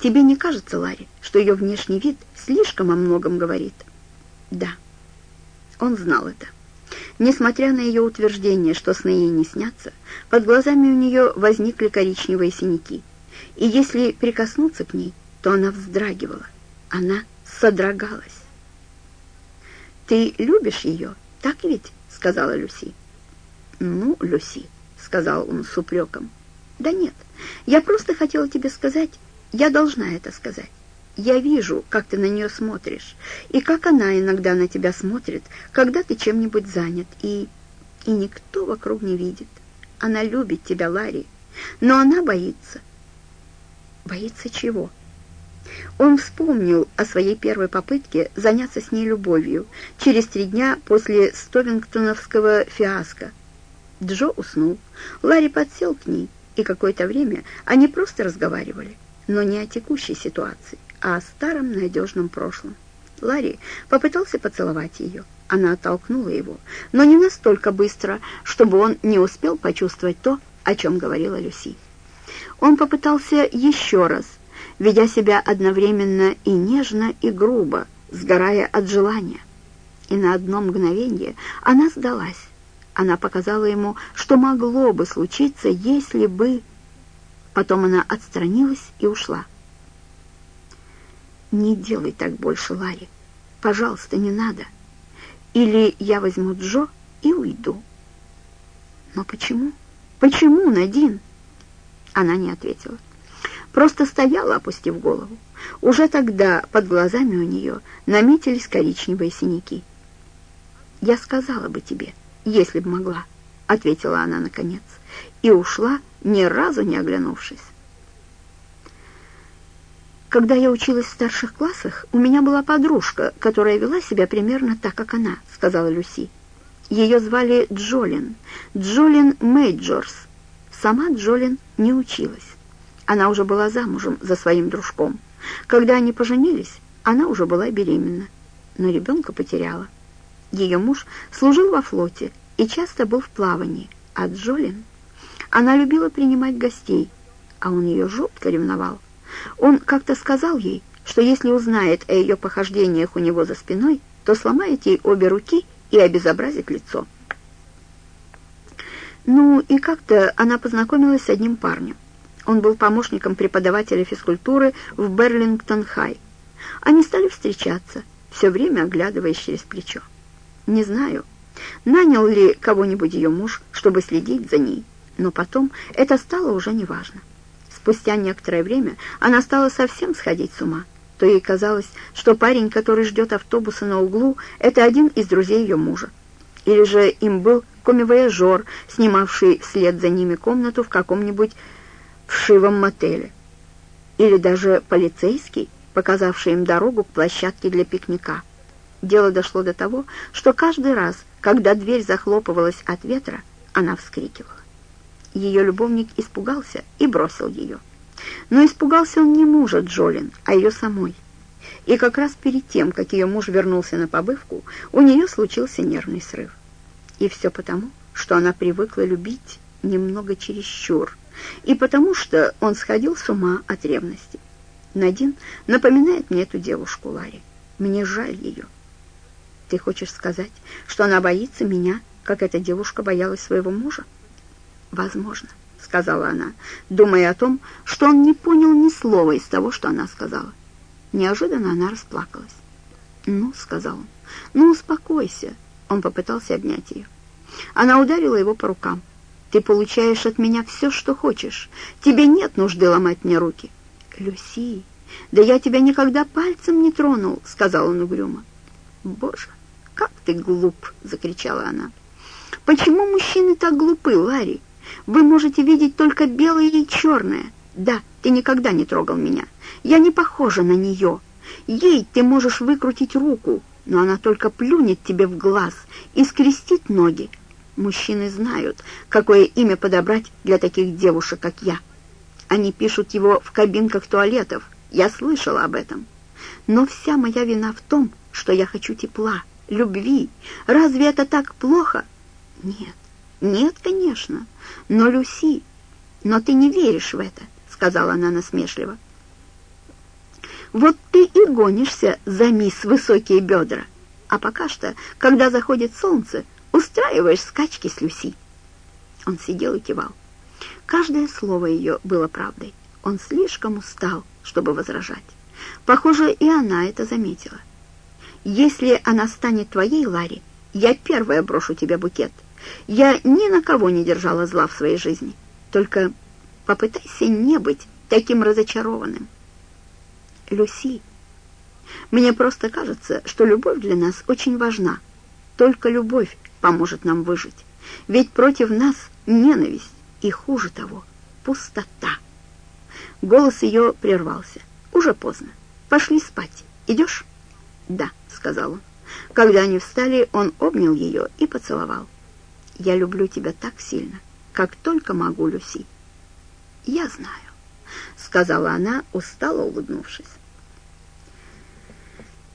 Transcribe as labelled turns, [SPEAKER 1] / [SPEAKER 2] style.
[SPEAKER 1] Тебе не кажется, Ларри, что ее внешний вид слишком о многом говорит? Да. Он знал это. Несмотря на ее утверждение, что сны ей не снятся, под глазами у нее возникли коричневые синяки. И если прикоснуться к ней, то она вздрагивала. Она содрогалась. «Ты любишь ее, так ведь?» — сказала Люси. «Ну, Люси», — сказал он с упреком. «Да нет, я просто хотела тебе сказать, я должна это сказать. Я вижу, как ты на нее смотришь, и как она иногда на тебя смотрит, когда ты чем-нибудь занят, и... и никто вокруг не видит. Она любит тебя, Ларри, но она боится. Боится чего?» Он вспомнил о своей первой попытке заняться с ней любовью через три дня после стовингтоновского фиаско. Джо уснул, Ларри подсел к ней, и какое-то время они просто разговаривали, но не о текущей ситуации, а о старом надежном прошлом. Ларри попытался поцеловать ее. Она оттолкнула его, но не настолько быстро, чтобы он не успел почувствовать то, о чем говорила Люси. Он попытался еще раз, ведя себя одновременно и нежно, и грубо, сгорая от желания. И на одно мгновение она сдалась. Она показала ему, что могло бы случиться, если бы... Потом она отстранилась и ушла. «Не делай так больше, Ларри. Пожалуйста, не надо. Или я возьму Джо и уйду». «Но почему? Почему, Надин?» Она не ответила просто стояла, опустив голову. Уже тогда под глазами у нее наметились коричневые синяки. «Я сказала бы тебе, если бы могла», — ответила она наконец, и ушла, ни разу не оглянувшись. Когда я училась в старших классах, у меня была подружка, которая вела себя примерно так, как она, — сказала Люси. Ее звали Джолин, Джолин Мейджорс. Сама Джолин не училась. Она уже была замужем за своим дружком. Когда они поженились, она уже была беременна, но ребенка потеряла. Ее муж служил во флоте и часто был в плавании, а Джолин... Она любила принимать гостей, а он ее жутко ревновал. Он как-то сказал ей, что если узнает о ее похождениях у него за спиной, то сломает ей обе руки и обезобразит лицо. Ну, и как-то она познакомилась с одним парнем. Он был помощником преподавателя физкультуры в Берлингтон-Хай. Они стали встречаться, все время оглядываясь через плечо. Не знаю, нанял ли кого-нибудь ее муж, чтобы следить за ней, но потом это стало уже неважно. Спустя некоторое время она стала совсем сходить с ума. То ей казалось, что парень, который ждет автобуса на углу, это один из друзей ее мужа. Или же им был комивояжер, снимавший вслед за ними комнату в каком-нибудь вшивом мотеле. Или даже полицейский, показавший им дорогу к площадке для пикника. Дело дошло до того, что каждый раз, когда дверь захлопывалась от ветра, она вскрикивала. Ее любовник испугался и бросил ее. Но испугался он не мужа Джолин, а ее самой. И как раз перед тем, как ее муж вернулся на побывку, у нее случился нервный срыв. И все потому, что она привыкла любить немного чересчур, и потому что он сходил с ума от ревности. Надин напоминает мне эту девушку, Ларри. Мне жаль ее. Ты хочешь сказать, что она боится меня, как эта девушка боялась своего мужа? Возможно, сказала она, думая о том, что он не понял ни слова из того, что она сказала. Неожиданно она расплакалась. «Ну», — сказал он, — «ну, успокойся». Он попытался обнять ее. Она ударила его по рукам. Ты получаешь от меня все, что хочешь. Тебе нет нужды ломать мне руки». «Люси, да я тебя никогда пальцем не тронул», — сказал он угрюмо. «Боже, как ты глуп!» — закричала она. «Почему мужчины так глупы, Ларри? Вы можете видеть только белое и черное. Да, ты никогда не трогал меня. Я не похожа на нее. Ей ты можешь выкрутить руку, но она только плюнет тебе в глаз и скрестит ноги, Мужчины знают, какое имя подобрать для таких девушек, как я. Они пишут его в кабинках туалетов. Я слышала об этом. Но вся моя вина в том, что я хочу тепла, любви. Разве это так плохо? Нет, нет, конечно. Но, Люси, но ты не веришь в это, сказала она насмешливо. Вот ты и гонишься за мисс высокие бедра. А пока что, когда заходит солнце, устраиваешь скачки с Люси». Он сидел и кивал. Каждое слово ее было правдой. Он слишком устал, чтобы возражать. Похоже, и она это заметила. «Если она станет твоей, Ларри, я первая брошу тебе букет. Я ни на кого не держала зла в своей жизни. Только попытайся не быть таким разочарованным». «Люси, мне просто кажется, что любовь для нас очень важна. Только любовь поможет нам выжить. Ведь против нас ненависть и, хуже того, пустота». Голос ее прервался. «Уже поздно. Пошли спать. Идешь?» «Да», — сказал он. Когда они встали, он обнял ее и поцеловал. «Я люблю тебя так сильно, как только могу, Люси». «Я знаю», — сказала она, устало улыбнувшись.